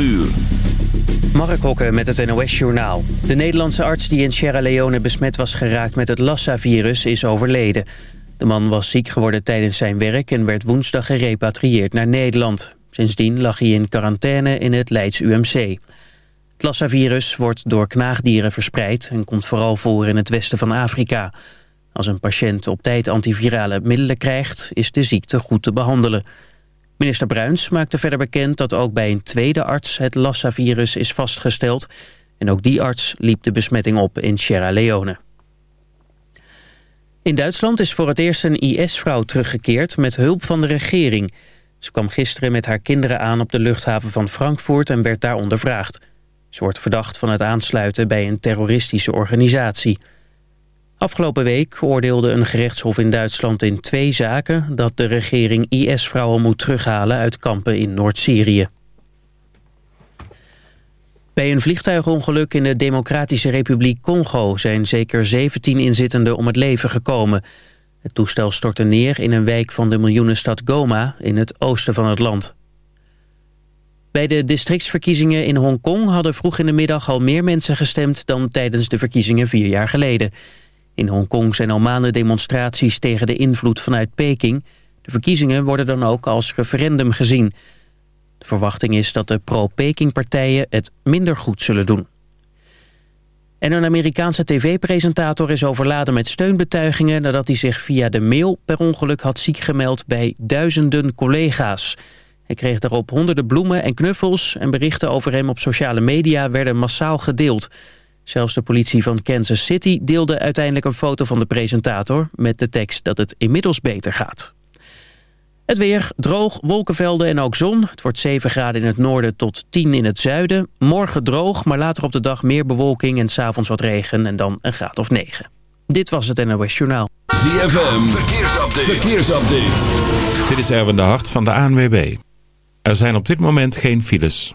uur. Mark Hokke met het NOS-journaal. De Nederlandse arts die in Sierra Leone besmet was geraakt met het Lassa-virus is overleden. De man was ziek geworden tijdens zijn werk en werd woensdag gerepatrieerd naar Nederland. Sindsdien lag hij in quarantaine in het Leids UMC. Het Lassa-virus wordt door knaagdieren verspreid en komt vooral voor in het westen van Afrika. Als een patiënt op tijd antivirale middelen krijgt, is de ziekte goed te behandelen. Minister Bruins maakte verder bekend dat ook bij een tweede arts het Lassa-virus is vastgesteld. En ook die arts liep de besmetting op in Sierra Leone. In Duitsland is voor het eerst een IS-vrouw teruggekeerd met hulp van de regering. Ze kwam gisteren met haar kinderen aan op de luchthaven van Frankfurt en werd daar ondervraagd. Ze wordt verdacht van het aansluiten bij een terroristische organisatie. Afgelopen week oordeelde een gerechtshof in Duitsland in twee zaken... dat de regering IS-vrouwen moet terughalen uit kampen in Noord-Syrië. Bij een vliegtuigongeluk in de Democratische Republiek Congo... zijn zeker 17 inzittenden om het leven gekomen. Het toestel stortte neer in een wijk van de miljoenenstad Goma... in het oosten van het land. Bij de districtsverkiezingen in Hongkong hadden vroeg in de middag al meer mensen gestemd dan tijdens de verkiezingen vier jaar geleden. In Hongkong zijn al maanden demonstraties tegen de invloed vanuit Peking. De verkiezingen worden dan ook als referendum gezien. De verwachting is dat de pro-Peking-partijen het minder goed zullen doen. En een Amerikaanse tv-presentator is overladen met steunbetuigingen... nadat hij zich via de mail per ongeluk had ziek gemeld bij duizenden collega's. Hij kreeg daarop honderden bloemen en knuffels... en berichten over hem op sociale media werden massaal gedeeld... Zelfs de politie van Kansas City deelde uiteindelijk een foto van de presentator... met de tekst dat het inmiddels beter gaat. Het weer, droog, wolkenvelden en ook zon. Het wordt 7 graden in het noorden tot 10 in het zuiden. Morgen droog, maar later op de dag meer bewolking en s'avonds wat regen... en dan een graad of 9. Dit was het NOS Journaal. ZFM, verkeersupdate. verkeersupdate. Dit is Erwin de Hart van de ANWB. Er zijn op dit moment geen files.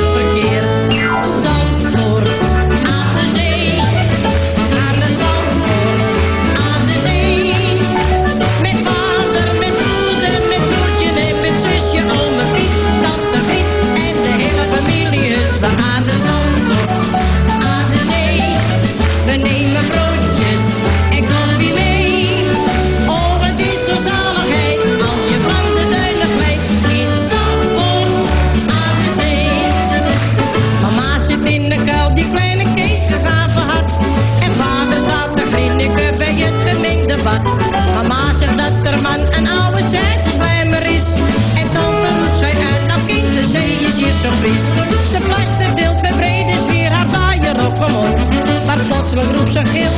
Ze fluistert deelt met brede sfeer haar vaaier op omhoog. Maar plotseling roept ze gil,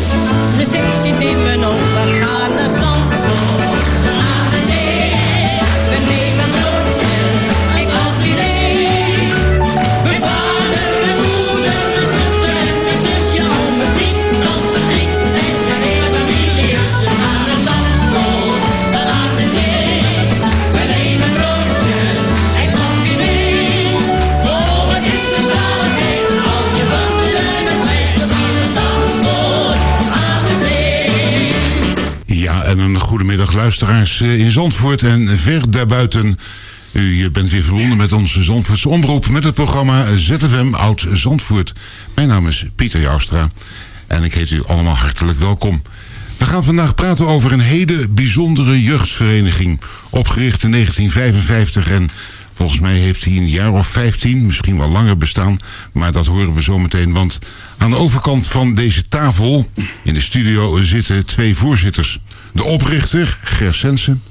de zee zit in mijn ogen. Eh, in Zandvoort en ver daarbuiten. U bent weer verbonden met onze Zandvoortse omroep met het programma ZFM Oud Zandvoort. Mijn naam is Pieter Joustra en ik heet u allemaal hartelijk welkom. We gaan vandaag praten over een hele bijzondere jeugdvereniging. Opgericht in 1955 en volgens mij heeft hij een jaar of 15, misschien wel langer bestaan. Maar dat horen we zo meteen, want aan de overkant van deze tafel in de studio zitten twee voorzitters. De oprichter, Ger Sensen,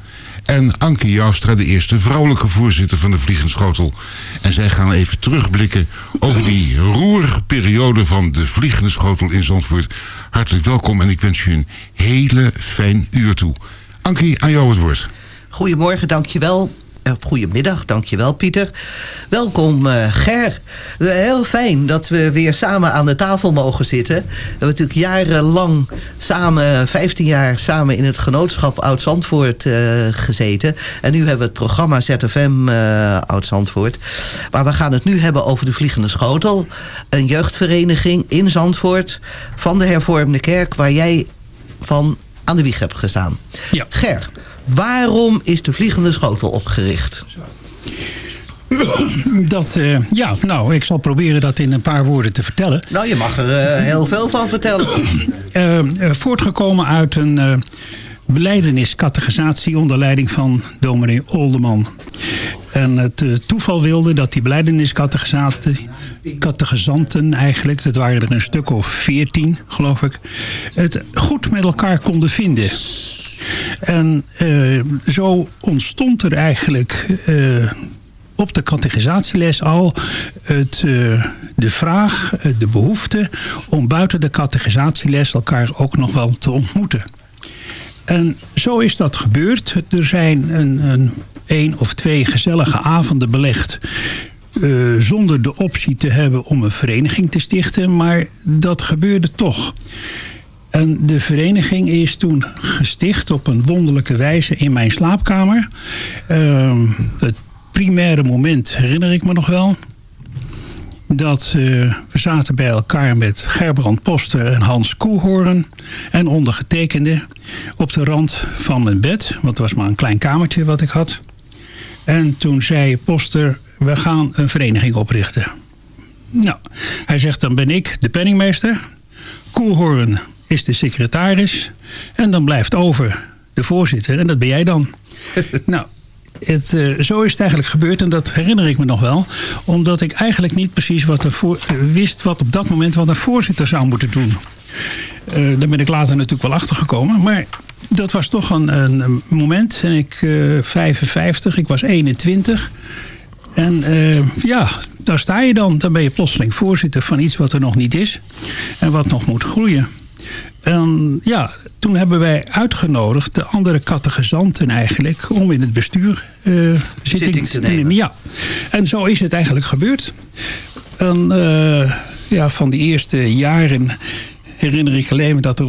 en Anke Joustra, de eerste vrouwelijke voorzitter van de Vliegenschotel. En zij gaan even terugblikken over die roerige periode van de Vliegende Schotel in Zandvoort. Hartelijk welkom en ik wens u een hele fijn uur toe. Ankie, aan jou het woord. Goedemorgen, dankjewel. Uh, goedemiddag, dankjewel Pieter. Welkom uh, Ger. Uh, heel fijn dat we weer samen aan de tafel mogen zitten. We hebben natuurlijk jarenlang samen, 15 jaar samen in het genootschap Oud-Zandvoort gezeten. En nu hebben we het programma ZFM Oud-Zandvoort. Maar we gaan het nu hebben over de Vliegende Schotel. Een jeugdvereniging in Zandvoort van de hervormde kerk waar jij van aan de wieg hebt gestaan. Ja. Ger, Waarom is de Vliegende Schotel opgericht? Dat, uh, ja, nou, ik zal proberen dat in een paar woorden te vertellen. Nou, je mag er uh, heel veel van vertellen. Uh, voortgekomen uit een beleideniscategorisatie onder leiding van dominee Olderman. En het toeval wilde dat die beleideniscategorisanten eigenlijk, dat waren er een stuk of veertien, geloof ik, het goed met elkaar konden vinden. En uh, zo ontstond er eigenlijk uh, op de categorisatieles al het, de vraag, de behoefte om buiten de categorisatieles elkaar ook nog wel te ontmoeten. En zo is dat gebeurd. Er zijn een, een, of twee gezellige avonden belegd. Uh, zonder de optie te hebben om een vereniging te stichten. Maar dat gebeurde toch. En de vereniging is toen gesticht op een wonderlijke wijze in mijn slaapkamer. Uh, het primaire moment herinner ik me nog wel. Dat uh, we zaten bij elkaar met Gerbrand Poster en Hans Koehoorn. En ondergetekende op de rand van mijn bed. Want het was maar een klein kamertje wat ik had. En toen zei Poster, we gaan een vereniging oprichten. Nou, hij zegt dan ben ik de penningmeester. Koehoorn is de secretaris. En dan blijft over de voorzitter. En dat ben jij dan. nou, het, uh, zo is het eigenlijk gebeurd. En dat herinner ik me nog wel. Omdat ik eigenlijk niet precies wat wist wat op dat moment wat een voorzitter zou moeten doen. Uh, daar ben ik later natuurlijk wel achter gekomen. Maar dat was toch een, een moment. En ik uh, 55, ik was 21. En ja, daar sta je dan. Dan ben je plotseling voorzitter van iets wat er nog niet is. En wat nog moet groeien. En ja, toen hebben wij uitgenodigd de andere categorisanten eigenlijk om in het bestuur uh, zitting, zitting, te nemen. nemen. Ja. En zo is het eigenlijk gebeurd. En uh, ja, van die eerste jaren herinner ik alleen maar dat er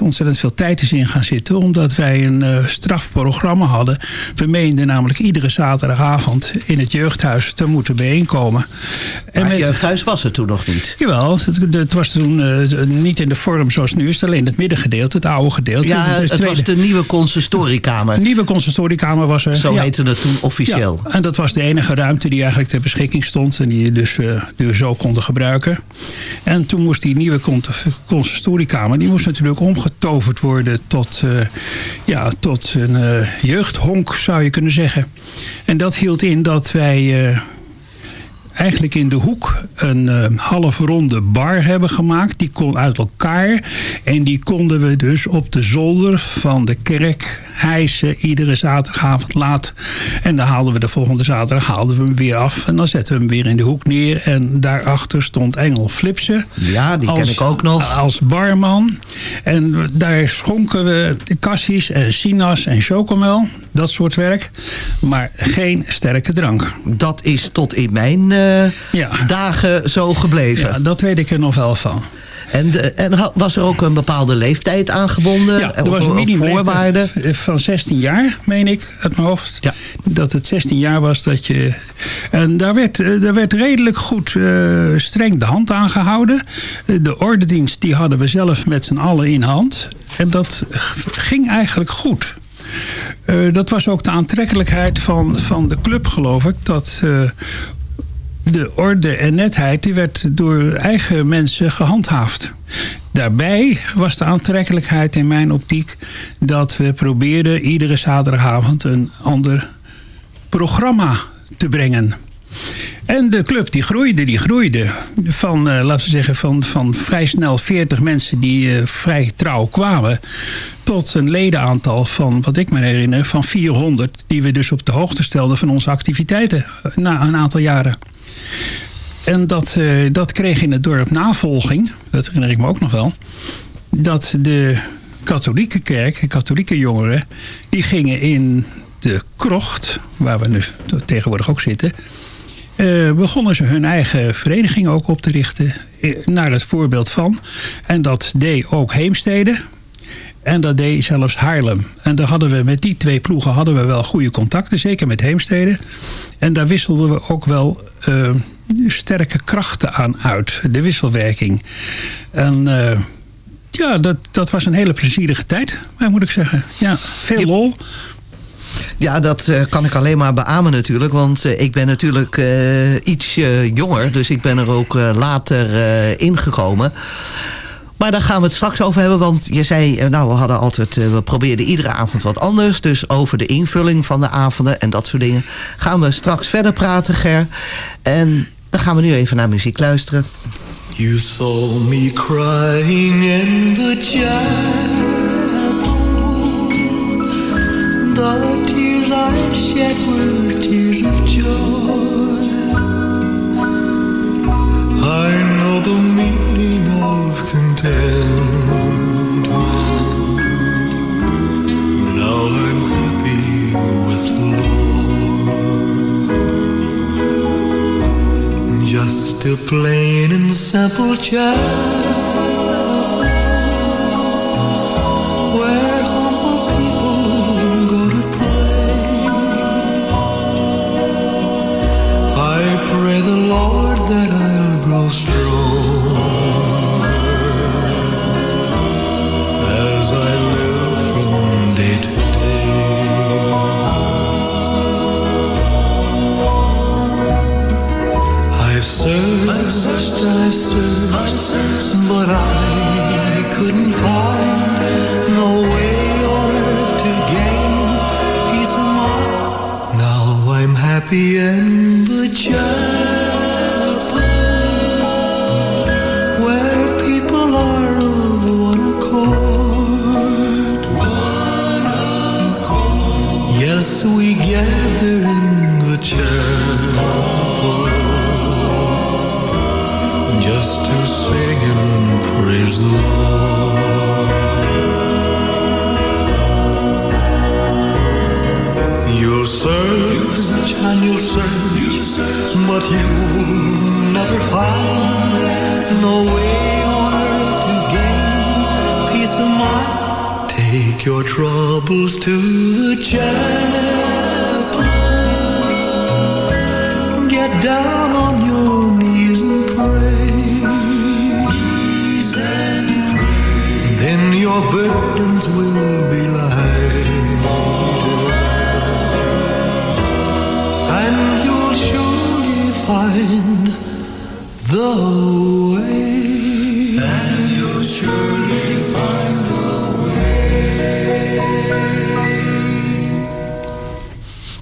ontzettend veel tijd is in gaan zitten. Omdat wij een uh, strafprogramma hadden. We meenden namelijk iedere zaterdagavond in het jeugdhuis te moeten bijeenkomen. En maar het met, jeugdhuis was er toen nog niet? Jawel, het, het was toen uh, niet in de vorm zoals nu is. Het alleen het middengedeelte, het oude gedeelte. Ja, het, het was de nieuwe consistoriekamer. De nieuwe consistoriekamer was er. Zo ja. heette het toen officieel. Ja, en dat was de enige ruimte die eigenlijk ter beschikking stond. En die, dus, uh, die we zo konden gebruiken. En toen moest die nieuwe consistoriekamer, die moest natuurlijk omgetoverd worden tot, uh, ja, tot een uh, jeugdhonk, zou je kunnen zeggen. En dat hield in dat wij uh, eigenlijk in de hoek een uh, half ronde bar hebben gemaakt. Die kon uit elkaar. En die konden we dus op de zolder van de kerk hijsen iedere zaterdagavond laat. En dan haalden we de volgende zaterdag haalden we hem weer af. En dan zetten we hem weer in de hoek neer. En daarachter stond Engel Flipsen. Ja, die ken ik ook nog. Als barman. En daar schonken we cassies en sinaas en chocomel. Dat soort werk. Maar geen sterke drank. Dat is tot in mijn eh, dagen zo gebleven. Ja, dat weet ik er nog wel van. En, de- en was er ook een bepaalde leeftijd aangebonden? Ja, er was een minimumleeftijd van 16 jaar, meen ik, uit mijn hoofd. Dat het 16 jaar was dat je... En daar werd, eh, daar werd redelijk goed eh, streng de hand aan gehouden. Eh, De ordendienst die hadden we zelf met z'n allen in hand. En dat ging eigenlijk goed. Eh, dat was ook de aantrekkelijkheid van, van de club, geloof ik. Dat eh, de orde en netheid die werd door eigen mensen gehandhaafd. Daarbij was de aantrekkelijkheid in mijn optiek dat we probeerden iedere zaterdagavond een ander programma te brengen. En de club die groeide, die groeide. Van, eh, laten we zeggen, van, van vrij snel 40 mensen die eh, vrij trouw kwamen. Tot een ledenaantal van, wat ik me herinner, van 400. Die we dus op de hoogte stelden van onze activiteiten eh, na een aantal jaren. En dat, dat kreeg in het dorp navolging, dat herinner ik me ook nog wel. Dat de katholieke kerk, de katholieke jongeren, die gingen in de krocht, waar we nu tegenwoordig ook zitten. Eh, begonnen ze hun eigen vereniging ook op te richten. eh, Naar het voorbeeld van. En dat deed ook Heemstede. En dat deed zelfs Haarlem. En daar hadden we met die twee ploegen hadden we wel goede contacten. Zeker met Heemstede. En daar wisselden we ook wel eh, sterke krachten aan uit. De wisselwerking. En ja, dat, dat was een hele plezierige tijd. Moet ik zeggen. Ja, veel lol. Ja, dat eh, kan ik alleen maar beamen natuurlijk. Want eh, ik ben natuurlijk eh, iets jonger. Dus ik ben er ook later ingekomen. Maar daar gaan we het straks over hebben. Want je zei, nou we hadden altijd, we probeerden iedere avond wat anders. Dus over de invulling van de avonden en dat soort dingen. Gaan we straks verder praten, Ger. En dan gaan we nu even naar muziek luisteren. You saw me crying in the chapel. Shed were tears of joy. I know the meaning of contentment. Now I'm happy with the Lord. Just a plain and simple child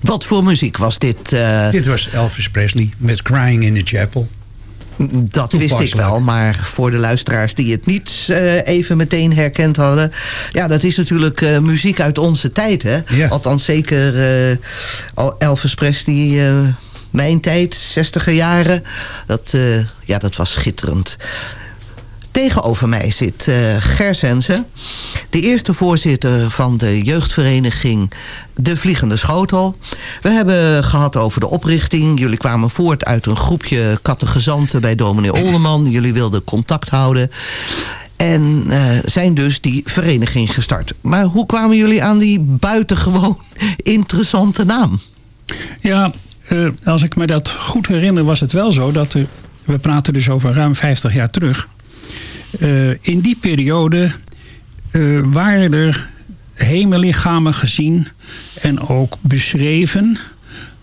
Wat voor muziek was dit? eh? Dit was Elvis Presley met Crying in the Chapel. Dat wist ik wel, maar voor de luisteraars die het niet eh, even meteen herkend hadden. Ja, dat is natuurlijk eh, muziek uit onze tijd, hè? Ja. Althans zeker Elvis Presley, mijn tijd, 60er jaren. Dat, eh, ja, dat was schitterend. Tegenover mij zit eh Ger de eerste voorzitter van de jeugdvereniging De Vliegende Schotel. We hebben gehad over de oprichting. Jullie kwamen voort uit een groepje kattegezanten bij dominee Olderman. Jullie wilden contact houden. En eh, zijn dus die vereniging gestart. Maar hoe kwamen jullie aan die buitengewoon interessante naam? Ja, eh, als ik me dat goed herinner was het wel zo dat er, we praten dus over ruim 50 jaar terug. Eh, in die periode eh, waren er hemellichamen gezien en ook beschreven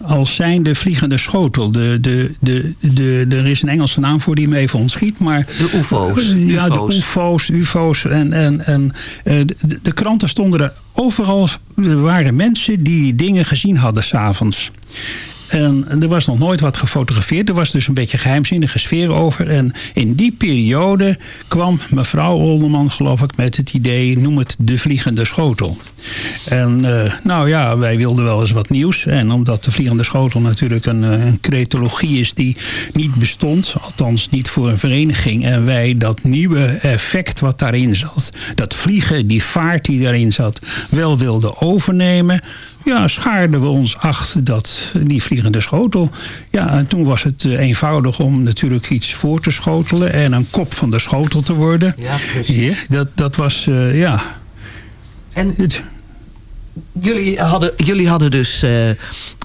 als zijnde vliegende schotel. De, de, de, de, er is een Engelse naam voor die me even ontschiet. Maar, De UFO's. Ja, UFO's. de UFO's, UFO's. En, en, en de, de kranten stonden er overal. Er waren mensen die dingen gezien hadden s'avonds. En er was nog nooit wat gefotografeerd. Er was dus een beetje geheimzinnige sfeer over. En in die periode kwam mevrouw Olderman, geloof ik, met het idee... noem het de vliegende schotel. En eh, nou ja, wij wilden wel eens wat nieuws. En omdat de vliegende schotel natuurlijk een, eh, een cretologie is die niet bestond... althans niet voor een vereniging... en wij dat nieuwe effect wat daarin zat... dat vliegen, die vaart die daarin zat... wel wilden overnemen ja, schaarden we ons achter dat, die vliegende schotel. Ja, en toen was het eh, eenvoudig om natuurlijk iets voor te schotelen... en een kop van de schotel te worden. Ja, precies. Ja, dat, dat was, eh, ja... En Het, jullie hadden, jullie hadden dus eh,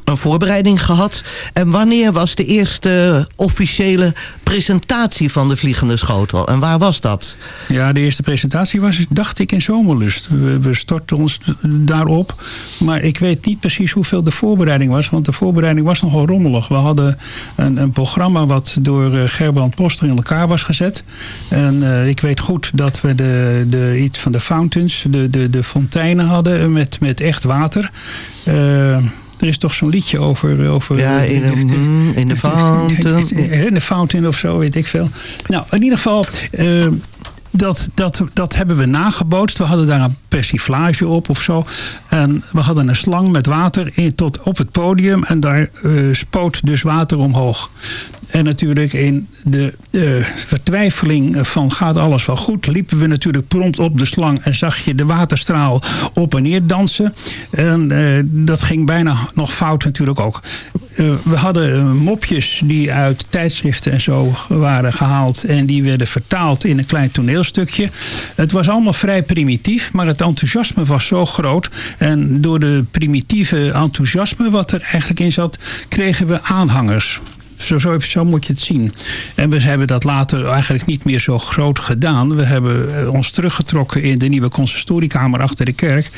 een voorbereiding gehad. En wanneer was de eerste officiële presentatie van de Vliegende Schotel? En waar was dat? Ja, de eerste presentatie was, dacht ik, in Zomerlust. We, we stortten ons daarop. Maar ik weet niet precies hoeveel de voorbereiding was. Want de voorbereiding was nogal rommelig. We hadden een, een programma wat door eh, Gerbrand Poster in elkaar was gezet. En eh, ik weet goed dat we de, de, iets van de fountains, de, de, de fonteinen hadden met, met echt water. Eh, er is toch zo'n liedje over... over Ja, in de, mm, in de fountain. in de fountain of zo, weet ik veel. Nou, in ieder geval, eh, dat, dat, dat hebben we nagebootst. We hadden daar een persiflage op of zo. En we hadden een slang met water in, tot op het podium. En daar eh, spoot dus water omhoog. En natuurlijk in de eh, vertwijfeling van gaat alles wel goed... liepen we natuurlijk prompt op de slang... en zag je de waterstraal op en neer dansen. En eh, dat ging bijna nog fout natuurlijk ook. Eh, we hadden mopjes die uit tijdschriften en zo waren gehaald... en die werden vertaald in een klein toneelstukje. Het was allemaal vrij primitief, maar het enthousiasme was zo groot. En door de primitieve enthousiasme wat er eigenlijk in zat... kregen we aanhangers. Zo, zo, moet je het zien. En we hebben dat later eigenlijk niet meer zo groot gedaan. We hebben eh, ons teruggetrokken in de nieuwe consistoriekamer achter de kerk.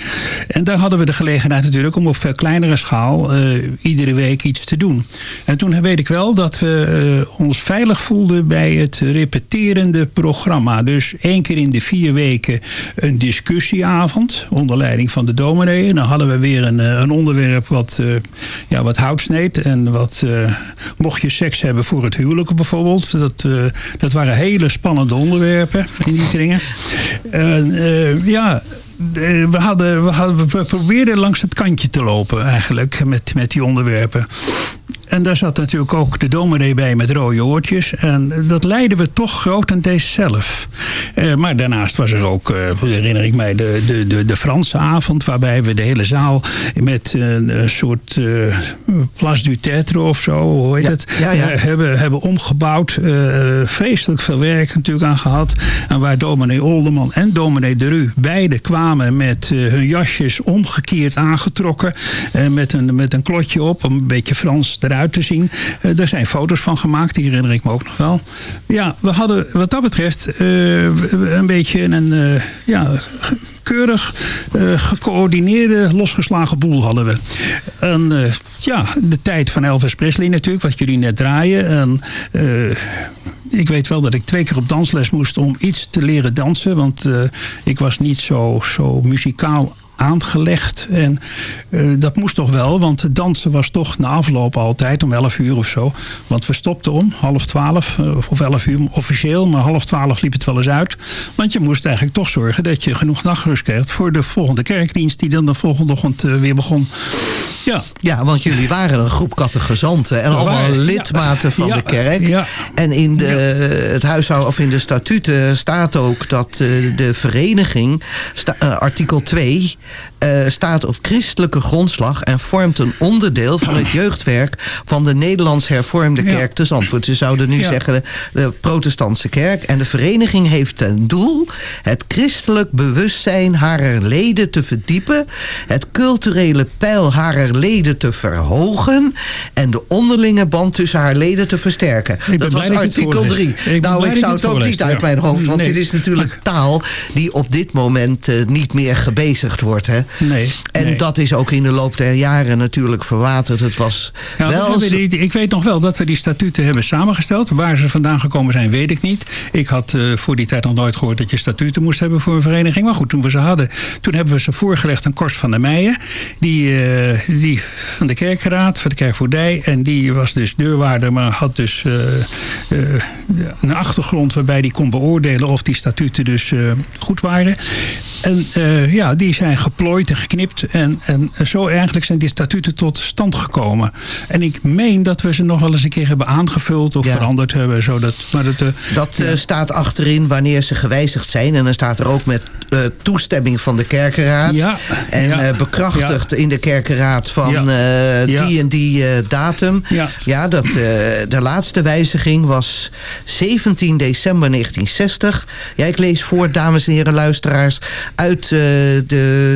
En daar hadden we de gelegenheid natuurlijk om op veel kleinere schaal eh, iedere week iets te doen. En toen weet ik wel dat we eh, ons veilig voelden bij het repeterende programma. Dus één keer in de vier weken een discussieavond onder leiding van de dominee. Dan hadden we weer een, een onderwerp wat, ja, wat hout sneed en wat mocht je seks hebben voor het huwelijk bijvoorbeeld. Dat, eh, dat waren hele spannende onderwerpen in die kringen. En, eh, ja, we, hadden, we, hadden, we probeerden langs het kantje te lopen eigenlijk met, met die onderwerpen. En daar zat natuurlijk ook de dominee bij met rode oortjes. En dat leidden we toch grotendeels zelf. Eh, maar daarnaast was er ook, eh, herinner ik mij, de, de, de, de Franse avond... waarbij we de hele zaal met een, een soort eh Place du Tetre of zo, hoe heet Ja, het... ja, ja. eh, hebben, hebben omgebouwd. eh, vreselijk veel werk natuurlijk aan gehad. En waar dominee Olderman en dominee de Rue beide kwamen met eh, hun jasjes omgekeerd aangetrokken. En met een, met een klotje op om een beetje Frans eruit te zien. Eh, daar zijn foto's van gemaakt, die herinner ik me ook nog wel. Ja, we hadden wat dat betreft eh, een beetje een eh, ja, keurig eh, gecoördineerde, losgeslagen boel hadden we. En eh, ja, de tijd van Elvis Presley natuurlijk, wat jullie net draaien. En, eh, ik weet wel dat ik twee keer op dansles moest om iets te leren dansen. Want eh, ik was niet zo, zo muzikaal aangelegd. En eh, dat moest toch wel, want dansen was toch na afloop altijd om 11 uur of zo. Want we stopten om half twaalf eh, of 11 uur officieel, maar half twaalf liep het wel eens uit. Want je moest eigenlijk toch zorgen dat je genoeg nachtrust kreeg voor de volgende kerkdienst die dan de volgende ochtend eh, weer begon. Ja. ja, want jullie waren een groep categezanten en allemaal lidmaten van ja, de kerk. ja. En in de, het huishouden of in de statuten staat ook dat de vereniging, sta- artikel 2, eh, staat op christelijke grondslag en vormt een onderdeel van het jeugdwerk van de Nederlands hervormde Ja. kerk te Zandvoort. We zouden nu Ja. zeggen de, de protestantse kerk. En de vereniging heeft ten doel het christelijk bewustzijn harer leden te verdiepen, het culturele peil harer leden te verhogen en de onderlinge band tussen haar leden te versterken. Dat was artikel voorleest. 3. Ik ben Nou, ik zou het het ook niet uit ja. mijn hoofd, want Nee. dit is natuurlijk taal die op dit moment eh, niet meer gebezigd wordt. Hè? Nee. En nee. dat is ook in de loop der jaren natuurlijk verwaterd. Het was wel... we ik weet nog wel dat we die statuten hebben samengesteld. Waar ze vandaan gekomen zijn, weet ik niet. Ik had eh, voor die tijd nog nooit gehoord dat je statuten moest hebben voor een vereniging. Maar goed, toen we ze hadden, toen hebben we ze voorgelegd aan Korst van der Meijen. Die, eh, die van de kerkraad, van de kerkvoerdij. En die was dus deurwaarder, maar had dus eh, een achtergrond waarbij die kon beoordelen of die statuten dus goed waren. En ja, die zijn geplooid en geknipt. En, en zo eigenlijk zijn die statuten tot stand gekomen. En ik meen dat we ze nog wel eens een keer hebben aangevuld of Ja. veranderd hebben. Zodat, maar dat, eh, Dat eh, ja. staat achterin wanneer ze gewijzigd zijn. En dan staat er ook met eh, toestemming van de kerkenraad. Ja, En ja, bekrachtigd in de kerkenraad van die en die datum. Ja. dat, de laatste wijziging was 17 december 1960. Ja, ik lees voor, dames en heren luisteraars, uit de,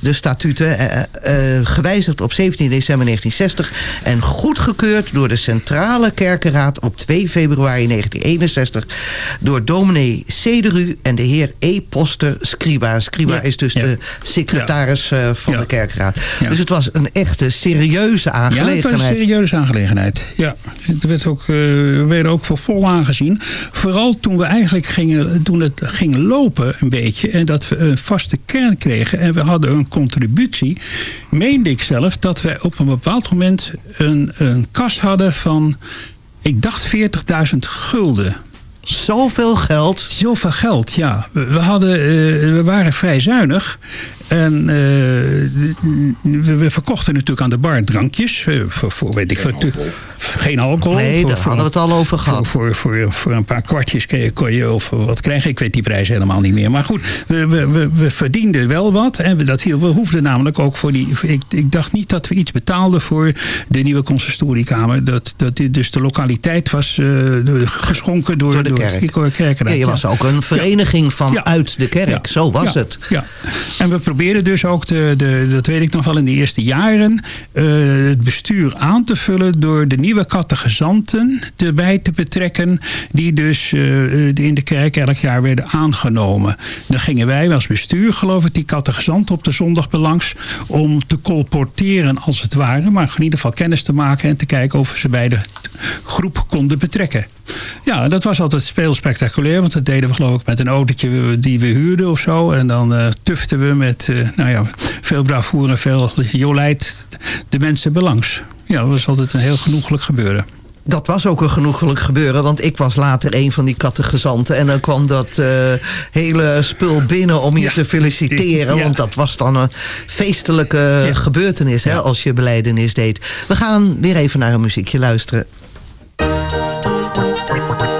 de statuten. eh, eh, gewijzigd op 17 december 1960. En goedgekeurd door de Centrale Kerkenraad op 2 februari 1961. Door dominee Cederu en de heer E. Poster Scriba. Scriba Ja. is dus Ja. de secretaris eh, van Ja. de kerkenraad. Dus het was een echte serieuze Ja, het was een aangelegenheid. serieuze aangelegenheid. Ja, het werd ook, eh, we werden ook voor vol aangezien. Vooral toen we eigenlijk gingen, toen het ging lopen een beetje. En dat we een vaste kern kregen. En we hadden een contributie. Meende ik zelf dat wij op een bepaald moment een, een kas hadden van... Ik dacht 40.000 gulden. Zoveel geld? Zoveel geld, ja. We, hadden, eh, we waren vrij zuinig. En eh, we, we verkochten natuurlijk aan de bar drankjes. eh, voor, voor, weet ik, voor, geen alcohol. Nee, Voor- daar voor- hadden we het al over gehad. Voor, voor, voor, voor een paar kwartjes kon je- of wat krijgen. Ik weet die prijs helemaal niet meer. Maar goed, we, we, we, we verdienden wel wat. En we, dat hield, we hoefden namelijk ook voor die... Ik, ik dacht niet dat we iets betaalden voor de nieuwe consistoriekamer. Dat, dat, dus de lokaliteit was eh, de- geschonken door, Door de kerk. Ja, je was ook een vereniging van uit de kerk. Zo was Ja, het. Ja. En we probeerden dus ook, de, de, dat weet ik nog wel in de eerste jaren... eh, het bestuur aan te vullen door de nieuwe catechizanten erbij te betrekken... die dus eh, in de kerk elk jaar werden aangenomen. Dan gingen wij als bestuur, geloof ik, die catechizanten op de zondag belangs... om te colporteren als het ware, maar in ieder geval kennis te maken... en te kijken of ze bij de groep konden betrekken. Ja, dat was altijd heel spectaculair, want dat deden we geloof ik met een autootje die we huurden of zo. En dan eh tuften we met eh, nou ja, veel bravoure en veel jolijt de mensen belangs. Ja, dat was altijd een heel genoeglijk gebeuren. Dat was ook een genoegelijk gebeuren, want ik was later een van die catechizanten. En dan kwam dat eh, hele spul binnen om je te feliciteren. Ja. Want dat was dan een feestelijke gebeurtenis hè, als je beleidenis deed. We gaan weer even naar een muziekje luisteren. ポリポリポリ。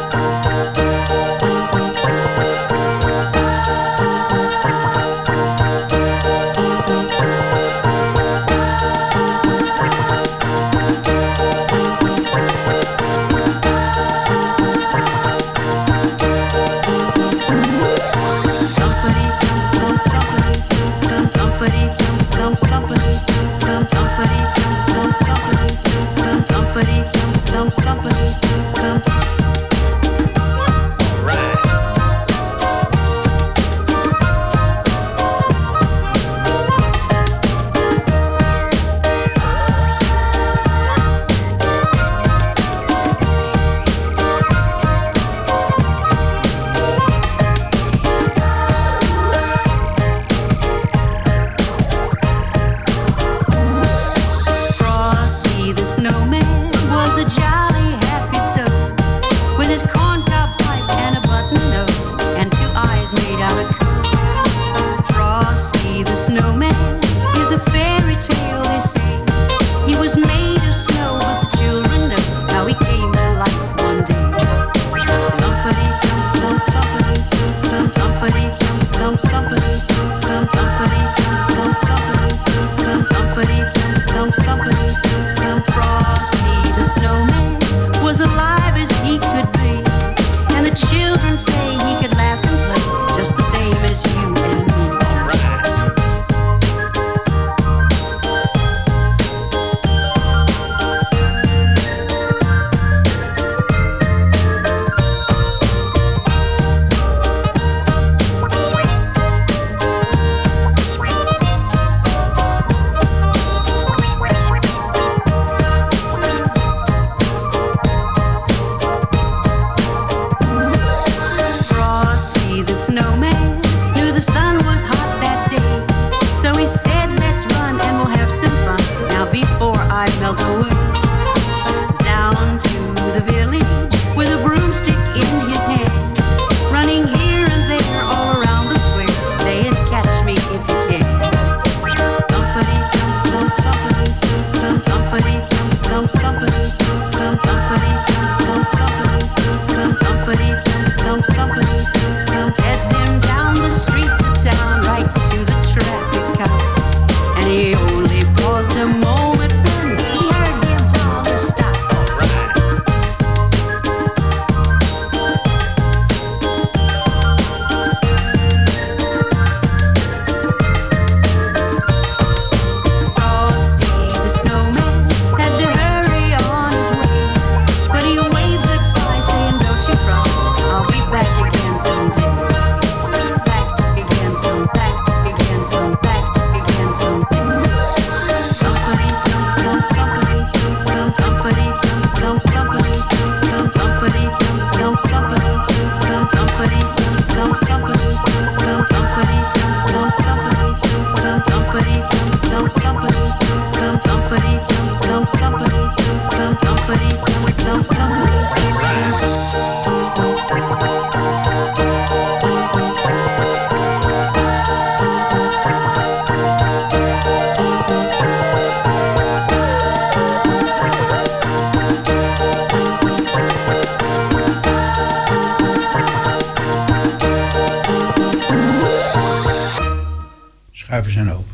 Zijn open.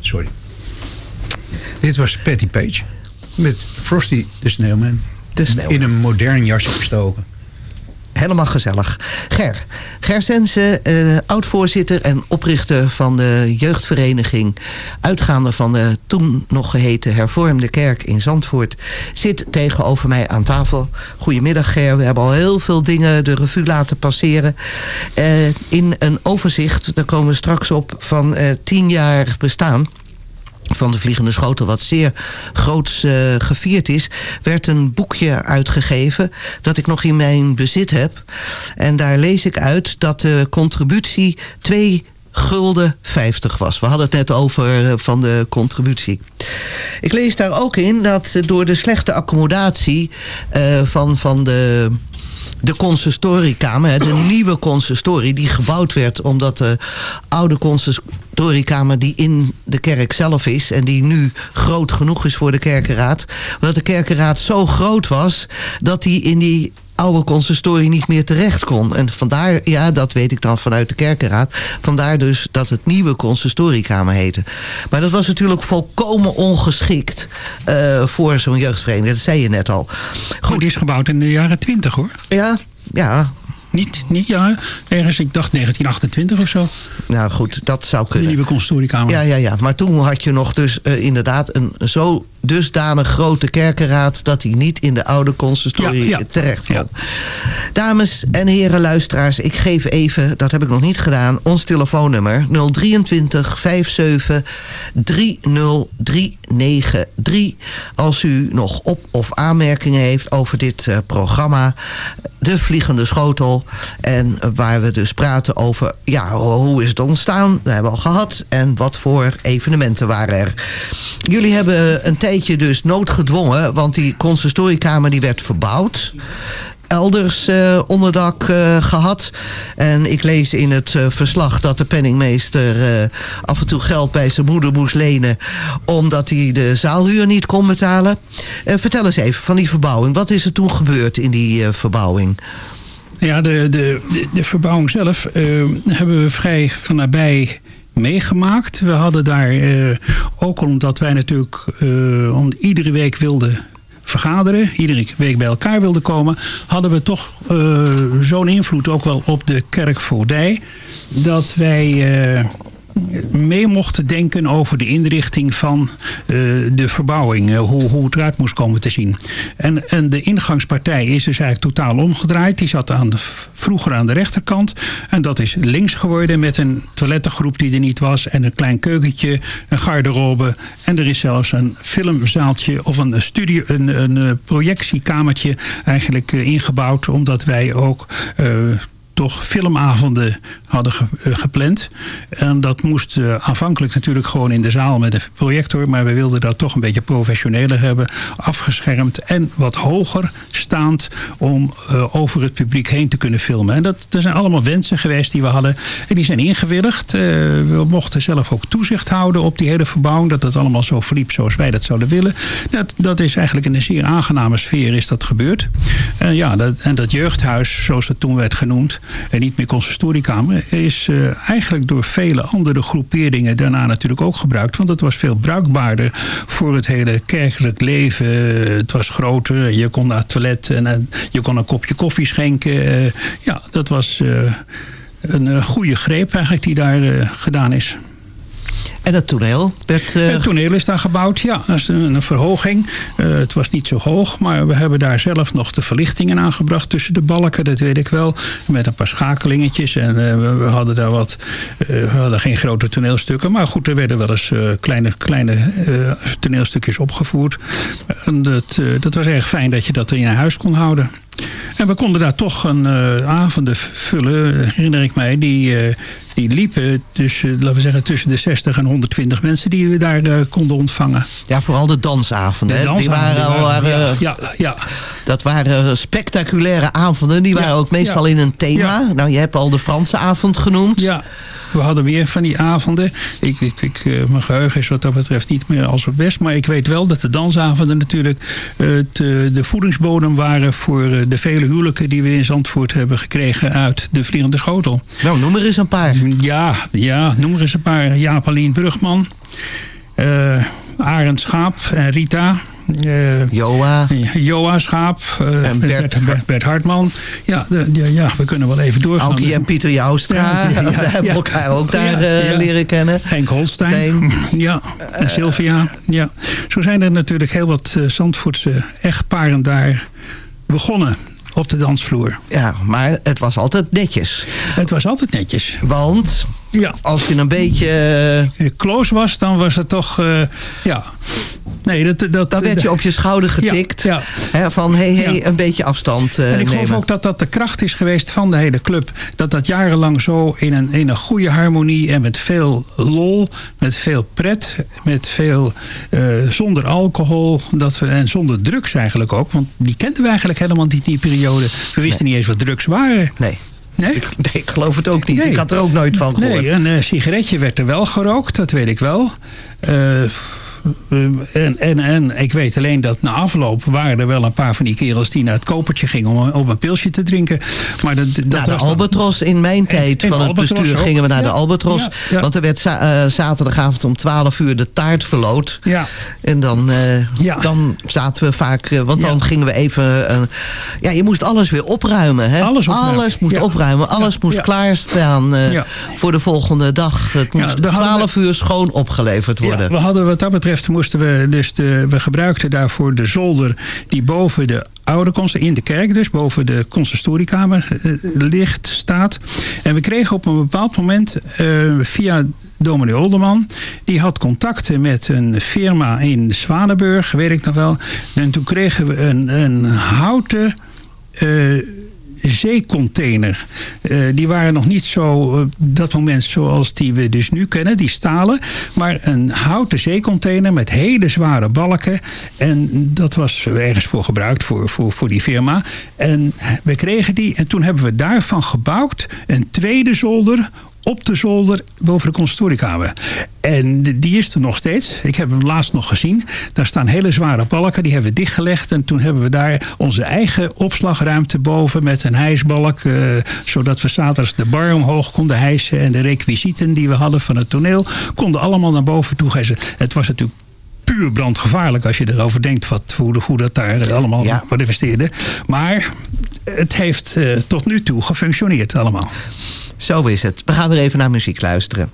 Sorry. Dit was Patty Page. Met Frosty de Sneeuwman. De Sneeuwman. In een modern jasje gestoken. Helemaal gezellig. Ger. Ger Sense, eh, oud-voorzitter en oprichter van de jeugdvereniging... uitgaande van de toen nog geheten hervormde kerk in Zandvoort... zit tegenover mij aan tafel. Goedemiddag Ger, we hebben al heel veel dingen de revue laten passeren. Eh, in een overzicht, daar komen we straks op, van eh, tien jaar bestaan van de Vliegende Schotel, wat zeer groots eh, gevierd is... werd een boekje uitgegeven dat ik nog in mijn bezit heb. En daar lees ik uit dat de contributie 2 gulden 50 was. We hadden het net over eh, van de contributie. Ik lees daar ook in dat door de slechte accommodatie eh, van, van de de consistoriekamer, de nieuwe consistorie die gebouwd werd omdat de oude consistoriekamer die in de kerk zelf is en die nu groot genoeg is voor de kerkenraad, omdat de kerkenraad zo groot was dat die in die oude consistorie niet meer terecht kon. En vandaar, ja, dat weet ik dan vanuit de kerkenraad... vandaar dus dat het nieuwe consistoriekamer heette. Maar dat was natuurlijk volkomen ongeschikt eh, voor zo'n jeugdvereniging. Dat zei je net al. Goed, die is gebouwd in de jaren 20 hoor. Ja, ja. Niet, niet ja, ergens, ik dacht 1928 of zo. Nou goed, dat zou De kunnen. nieuwe consistoriekamer. Ja, ja, ja. Maar toen had je nog dus eh, inderdaad een zo dusdanig grote kerkenraad... dat hij niet in de oude consistorie Ja, ja. terecht kon. Dames en heren luisteraars, ik geef even, dat heb ik nog niet gedaan... ons telefoonnummer 023 57 30393. Als u nog op- of aanmerkingen heeft over dit eh, programma... De Vliegende Schotel. En waar we dus praten over, ja, hoe is het ontstaan? Dat hebben we al gehad. En wat voor evenementen waren er? Jullie hebben een tijdje dus noodgedwongen... want die consistoriekamer die werd verbouwd elders eh, onderdak eh, gehad. En ik lees in het eh, verslag dat de penningmeester af en toe geld bij zijn moeder moest lenen... omdat hij de zaalhuur niet kon betalen. Vertel eens even van die verbouwing. Wat is er toen gebeurd in die verbouwing? Ja, de, de, de, de verbouwing zelf hebben we vrij van nabij meegemaakt. We hadden daar, eh, ook omdat wij natuurlijk om, iedere week wilden vergaderen, iedere week bij elkaar wilden komen, hadden we toch eh, zo'n invloed ook wel op de kerkvoogdij, dat wij mee mochten denken over de inrichting van eh, de verbouwing. eh, hoe, hoe het eruit moest komen te zien. En, en de ingangspartij is dus eigenlijk totaal omgedraaid. Die zat aan vroeger aan de rechterkant. En dat is links geworden met een toilettengroep die er niet was. En een klein keukentje, een garderobe. En er is zelfs een filmzaaltje of een, studio, een, een projectiekamertje eigenlijk eh, ingebouwd. Omdat wij ook... toch filmavonden hadden eh, gepland. En dat moest eh, aanvankelijk natuurlijk gewoon in de zaal met een projector. Maar we wilden dat toch een beetje professioneler hebben. Afgeschermd en wat hoger staand om eh, over het publiek heen te kunnen filmen. En dat, dat zijn allemaal wensen geweest die we hadden. En die zijn ingewilligd. We mochten zelf ook toezicht houden op die hele verbouwing. Dat het allemaal zo verliep zoals wij dat zouden willen. Dat, dat is eigenlijk in een zeer aangename sfeer is dat gebeurd. En ja, dat, en dat jeugdhuis, zoals het toen werd genoemd, en niet meer consistoriekamer, is eh, eigenlijk door vele andere groeperingen daarna natuurlijk ook gebruikt. Want het was veel bruikbaarder voor het hele kerkelijk leven. Het was groter, je kon naar het toilet en eh, je kon een kopje koffie schenken. Eh, ja, dat was een goede greep eigenlijk die daar gedaan is. En het toneel werd... eh, Het toneel is daar gebouwd, ja. Dat is een, verhoging. Eh, het was niet zo hoog, maar we hebben daar zelf nog de verlichtingen aangebracht tussen de balken, dat weet ik wel. Met een paar schakelingetjes en eh, we, hadden daar wat... we hadden geen grote toneelstukken, maar goed, er werden wel eens kleine, kleine toneelstukjes opgevoerd. En dat, dat was erg fijn dat je dat in huis kon houden. En we konden daar toch een eh, avonden vullen, herinner ik mij, die, eh, die liepen tussen, laten we zeggen, tussen de 60 en 120 mensen die we daar eh, konden ontvangen. Ja, vooral de dansavonden. De die waren al, die waren- waren- ja, ja, Dat waren spectaculaire avonden. Die waren ook meestal in een thema. Nou, je hebt al de Franse avond genoemd. Ja. We hadden weer van die avonden. Ik, ik, ik, eh, mijn geheugen is wat dat betreft niet meer als het best. Maar ik weet wel dat de dansavonden natuurlijk eh, het, de voedingsbodem waren... voor eh, de vele huwelijken die we in Zandvoort hebben gekregen uit de Vliegende Schotel. Nou, noem er eens een paar. Ja, ja noem er eens een paar. Jaapalien Brugman, eh Arend Schaap en Rita... eh, Joa. Joa Schaap. eh, En Bert. Bert, Bert Hartman. Ja, de- ja, ja, we kunnen wel even doorgaan. Aukie en Pieter Joustra. Ja, ja, we hebben elkaar ook daar eh, leren kennen. Henk Holstein. Ja, en Sylvia. Ja. Zo zijn er natuurlijk heel wat Zandvoortse echtparen daar begonnen op de dansvloer. Ja, maar het was altijd netjes. Het was altijd netjes. Want ja. als je een beetje... close was, dan was het toch... ja. Nee, dat, dat, Dan werd je op je schouder getikt. Ja, Hè, van, hé, hey, hey, Ja. een beetje afstand eh En ik geloof ook dat dat de kracht is geweest van de hele club. Dat dat jarenlang zo in een, in een goede harmonie en met veel lol, met veel pret, met veel eh, zonder alcohol dat we, en zonder drugs eigenlijk ook. Want die kenden we eigenlijk helemaal niet die periode. We wisten niet eens wat drugs waren. Nee. Nee? Ik, nee, ik geloof het ook niet. Ik had er ook nooit van gehoord. Nee, een eh, sigaretje werd er wel gerookt, dat weet ik wel. Eh, en, en, en ik weet alleen dat na afloop waren er wel een paar van die kerels die naar het kopertje gingen om, om een pilsje te drinken. Maar dat, de dan- Albatros in mijn tijd van het Albatros bestuur ook. gingen we naar de Albatros. ja, ja. Want er werd za- eh, zaterdagavond om 12 uur de taart verloot. Ja. En dan, eh, dan zaten we vaak... eh, want dan gingen we even... eh, ja, je moest alles weer opruimen. Hè? Alles opruimen. moest Ja. opruimen. Alles moest klaarstaan eh, voor de volgende dag. Het moest daar hadden 12 uur schoon opgeleverd worden. Ja, we hadden wat dat betreft moesten we dus we gebruikten daarvoor de zolder die boven de oude in de kerk dus boven de consistoriekamer eh, ligt staat. En we kregen op een bepaald moment eh, via dominee Olderman die had contacten met een firma in Zwanenburg weet ik nog wel. En toen kregen we een, een houten eh, zeecontainer. Eh, die waren nog niet zo op dat moment zoals die we dus nu kennen, die stalen. Maar een houten zeecontainer met hele zware balken. En dat was ergens voor gebruikt voor, voor, voor die firma. En we kregen die en toen hebben we daarvan gebouwd een tweede zolder op de zolder boven de consultoriekamer. En die is er nog steeds. Ik heb hem laatst nog gezien. Daar staan hele zware balken. Die hebben we dichtgelegd. En toen hebben we daar onze eigen opslagruimte boven met een hijsbalk. eh, zodat we zaterdags de bar omhoog konden hijsen. En de requisieten die we hadden van het toneel konden allemaal naar boven toe hijsen. Het was natuurlijk puur brandgevaarlijk als je erover denkt wat, hoe, hoe dat daar allemaal manifesteerde. Maar het heeft eh, tot nu toe gefunctioneerd allemaal. Zo is het. We gaan weer even naar muziek luisteren.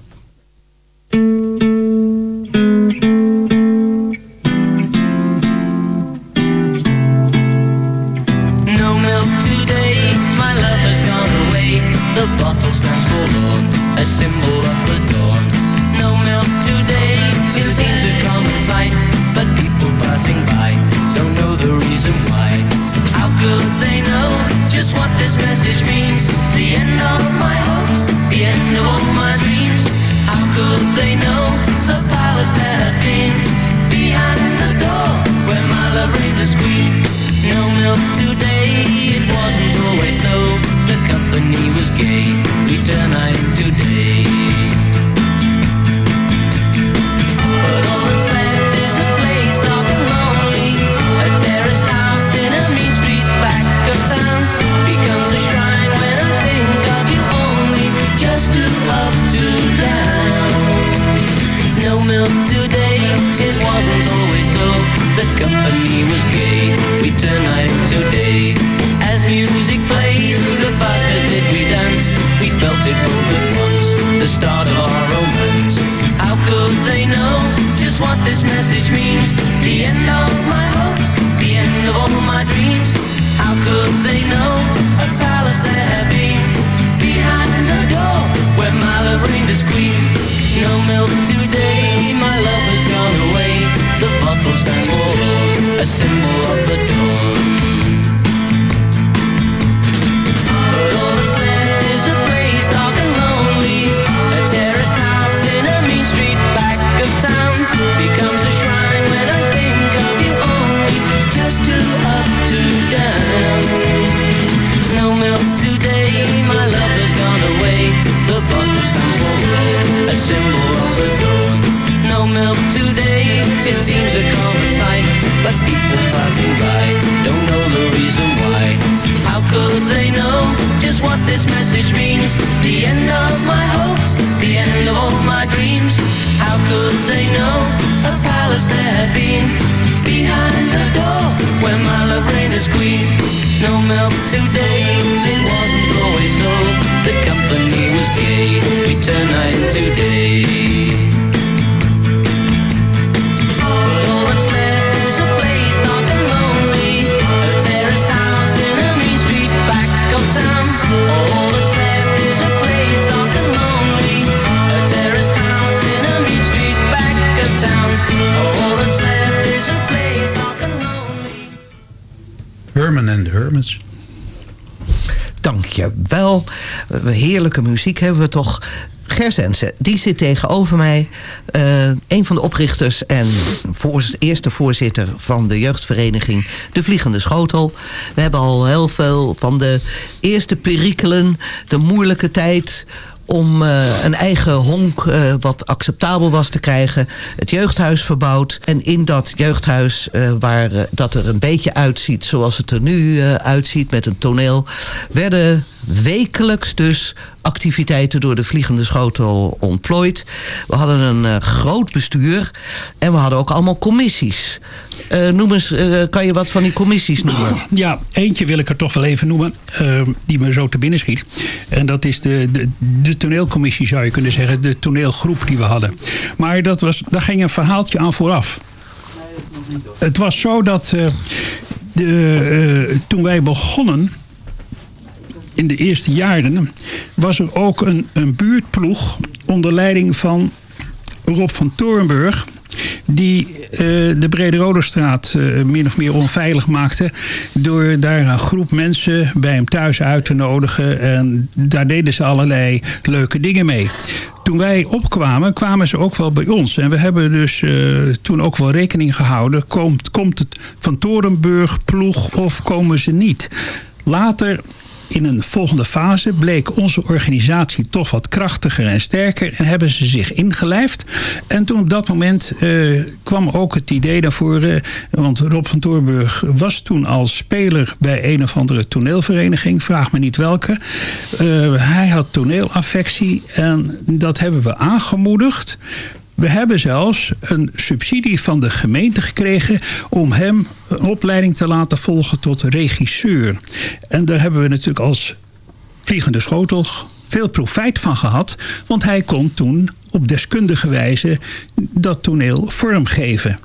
Muziek hebben we toch. Gersense, die zit tegenover mij. Eh, een van de oprichters en voor, eerste voorzitter van de jeugdvereniging De Vliegende Schotel. We hebben al heel veel van de eerste perikelen, de moeilijke tijd om eh, een eigen honk eh, wat acceptabel was te krijgen. Het jeugdhuis verbouwd. En in dat jeugdhuis, waar dat er een beetje uitziet zoals het er nu uitziet met een toneel... werden wekelijks dus activiteiten door de Vliegende Schotel ontplooid. We hadden een eh, groot bestuur en we hadden ook allemaal commissies. Eh, noem eens, eh, kan je wat van die commissies noemen? Ja, eentje wil ik er toch wel even noemen, die me zo te binnen schiet. En dat is de, de, de toneelcommissie, zou je kunnen zeggen. De toneelgroep die we hadden. Maar dat was, daar ging een verhaaltje aan vooraf. Het was zo dat de, toen wij begonnen, in de eerste jaren, was er ook een, een buurtploeg onder leiding van Rob van Torenburg die eh, de Brede Roderstraat eh, min of meer onveilig maakte... door daar een groep mensen bij hem thuis uit te nodigen. En daar deden ze allerlei leuke dingen mee. Toen wij opkwamen, kwamen ze ook wel bij ons. En we hebben dus eh, toen ook wel rekening gehouden... komt, komt het van Torenburg ploeg of komen ze niet? Later in een volgende fase bleek onze organisatie toch wat krachtiger en sterker en hebben ze zich ingelijfd. En toen op dat moment eh, kwam ook het idee daarvoor, eh, want Rob van Toorburg was toen al speler bij een of andere toneelvereniging, vraag me niet welke. Eh, hij had toneelaffectie en dat hebben we aangemoedigd. We hebben zelfs een subsidie van de gemeente gekregen om hem een opleiding te laten volgen tot regisseur. En daar hebben we natuurlijk als vliegende schotel veel profijt van gehad. Want hij kon toen op deskundige wijze dat toneel vormgeven.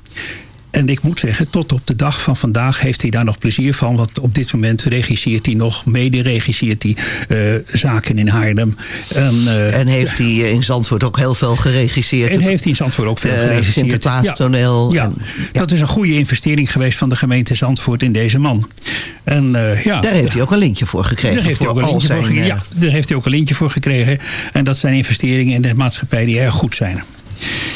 En ik moet zeggen, tot op de dag van vandaag heeft hij daar nog plezier van. Want op dit moment regisseert hij nog, mede-regisseert hij eh, zaken in Haarlem. En, eh, En heeft hij eh, in Zandvoort ook heel veel geregisseerd? En heeft hij in Zandvoort ook veel geregisseerd. Sinterklaastoneel. Ja, En- ja. dat is een goede investering geweest van de gemeente Zandvoort in deze man. En, ja, Daar heeft hij ook een lintje voor gekregen. daar heeft, hij ook een lintje voor ja, daar heeft hij ook een lintje voor gekregen. En dat zijn investeringen in de maatschappij die erg goed zijn.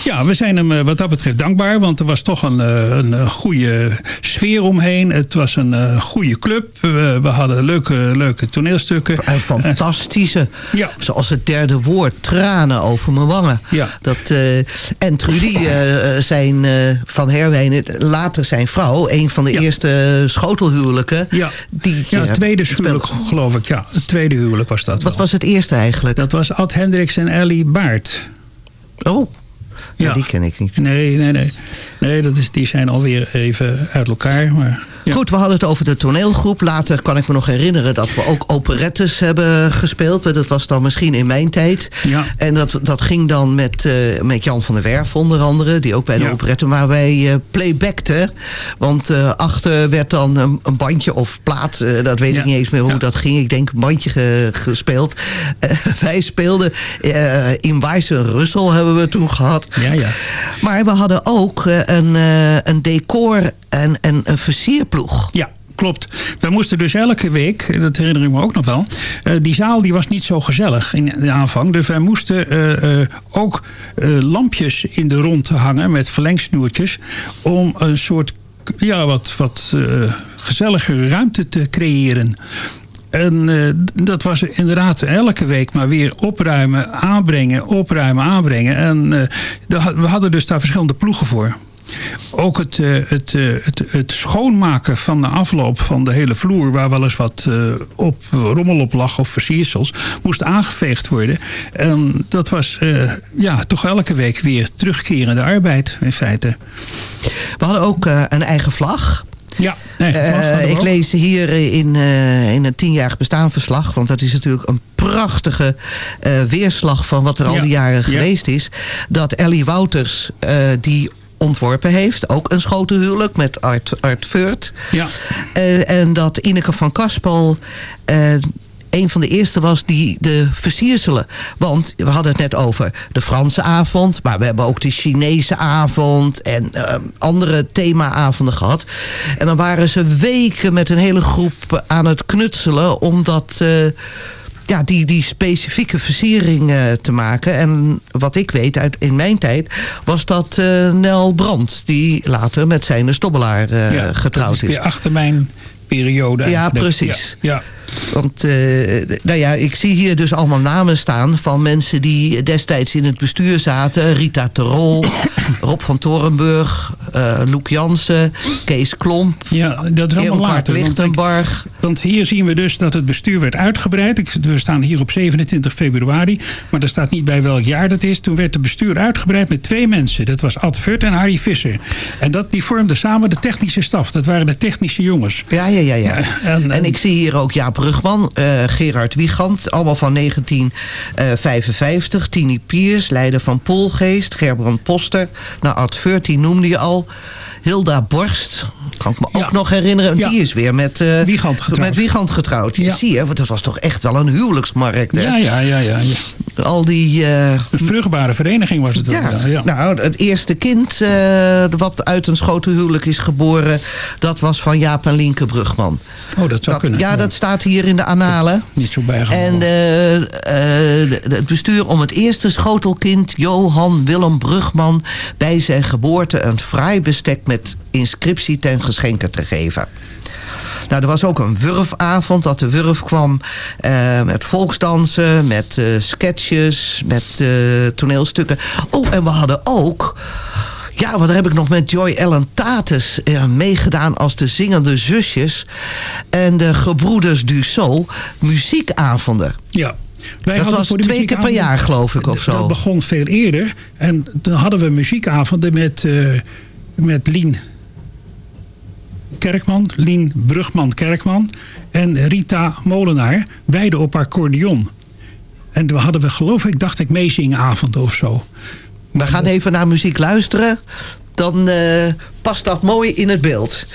Ja, we zijn hem eh, wat dat betreft dankbaar. Want er was toch een, eh, een eh, goede sfeer omheen. Het was een goede club. We, we hadden leuke, leuke toneelstukken. Een fantastische. Ja. Zoals het derde woord, tranen over mijn wangen. Ja. Dat, en Trudy, zijn, van Herwijnen, later zijn vrouw, een van de eerste schotelhuwelijken. Ja, die, ja het tweede huwelijk geloof ik. Ja, het tweede huwelijk was dat Wat was het eerste eigenlijk? Dat was Ad Hendricks en Ellie Baart. Oh, ja, die ken ik niet. Nee, nee, nee. Nee, dat is, die zijn alweer even uit elkaar. Maar, ja. Goed, we hadden het over de toneelgroep. Later kan ik me nog herinneren dat we ook operettes hebben gespeeld. Dat was dan misschien in mijn tijd. Ja. En dat, dat ging dan met, eh, met Jan van der Werf onder andere. Die ook bij de Ja. operette. Maar wij eh playbackten. Want eh, achter werd dan een, een bandje of plaat. dat weet ik niet eens meer hoe dat ging. Ik denk een bandje ge- gespeeld. Wij speelden in Wijze Russel hebben we toen gehad. Ja, ja. Maar we hadden ook een, een decor en, en een versierploeg. Ja, klopt. We moesten dus elke week, dat herinner ik me ook nog wel... eh, die zaal die was niet zo gezellig in de aanvang. Dus wij moesten eh, eh, ook lampjes in de rond hangen met verlengsnoertjes... om een soort ja, wat, wat gezellige ruimte te creëren. En dat was inderdaad elke week maar weer opruimen, aanbrengen, opruimen, aanbrengen. En we hadden dus daar verschillende ploegen voor. Ook het, eh, het, eh, het, het schoonmaken van de afloop van de hele vloer... waar wel eens wat eh, op rommel op lag of versiersels... moest aangeveegd worden. En dat was ja, toch elke week weer terugkerende arbeid in feite. We hadden ook een eigen vlag. Ja, we ik lees hier in, in het tienjarig bestaanverslag... want dat is natuurlijk een prachtige weerslag van wat er al die jaren ja. geweest is... dat Ellie Wouters die ontworpen heeft. Ook een schotenhuwelijk met Art, Art Furt. Ja. Eh, en dat Ineke van Kaspel... eh, een van de eerste was die de versierselen. Want we hadden het net over de Franse avond... maar we hebben ook de Chinese avond... en eh, andere themaavonden gehad. En dan waren ze weken met een hele groep aan het knutselen... omdat... ja, die, die specifieke versiering eh, te maken. En wat ik weet uit in mijn tijd was dat eh, Nel Brandt... die later met zijn stobbelaar Ja, getrouwd dat is is. achter mijn periode. Ja, precies. Ja, ja. Want eh, nou ja, ik zie hier dus allemaal namen staan van mensen die destijds in het bestuur zaten. Rita Terol, Rob van Torenburg, eh Loek Jansen, Kees Klomp. Ja, dat is allemaal later. Want, Lichtenbarg. want hier zien we dus dat het bestuur werd uitgebreid. We staan hier op 27 februari. Maar er staat niet bij welk jaar dat is. Toen werd het bestuur uitgebreid met twee mensen. Dat was Ad Furt en Harry Visser. En dat, die vormden samen de technische staf. Dat waren de technische jongens. Ja, ja, ja. ja. En, En ik zie hier ook Jaap Brugman, eh, Gerard Wiegand, allemaal van 1955. Tini Piers, leider van Poolgeest, Gerbrand Poster. Nou, Ad die noemde je al. Hilda Borst, kan ik me ook nog herinneren. Ja. Die is weer met, eh, Wiegand getrouwd. met Wiegand getrouwd. Ja. Zie je, want dat was toch echt wel een huwelijksmarkt. Hè? Ja, ja, ja, ja. Al die... eh, Een vruchtbare vereniging was het wel. ja, Ja, ja. nou, het eerste kind eh, wat uit een schotenhuwelijk is geboren... dat was van Jaap en Lienke Brugman. Oh, dat zou Dat- kunnen. ja, dat staat hier in de analen. Niet zo bijgehouden. En het bestuur om het eerste schotelkind, Johan Willem Brugman... bij zijn geboorte een fraai bestek met inscriptie ten geschenke te geven. Nou, er was ook een wurfavond dat de wurf kwam eh, met volksdansen, met eh, sketches, met eh, toneelstukken. Oh, en we hadden ook... Ja, daar heb ik nog met Joy Ellen Tatus eh, meegedaan als de zingende zusjes. En de gebroeders Dussault muziekavonden. Ja. Wij Dat was voor de twee keer per jaar, geloof ik, of zo. Dat begon veel eerder. En dan hadden we muziekavonden met, met Lien Kerkman, Lien Brugman-Kerkman en Rita Molenaar, beide op accordeon. En we hadden we, geloof ik, dacht ik, meezingavond of zo. We gaan even naar muziek luisteren. Dan eh, past dat mooi in het beeld.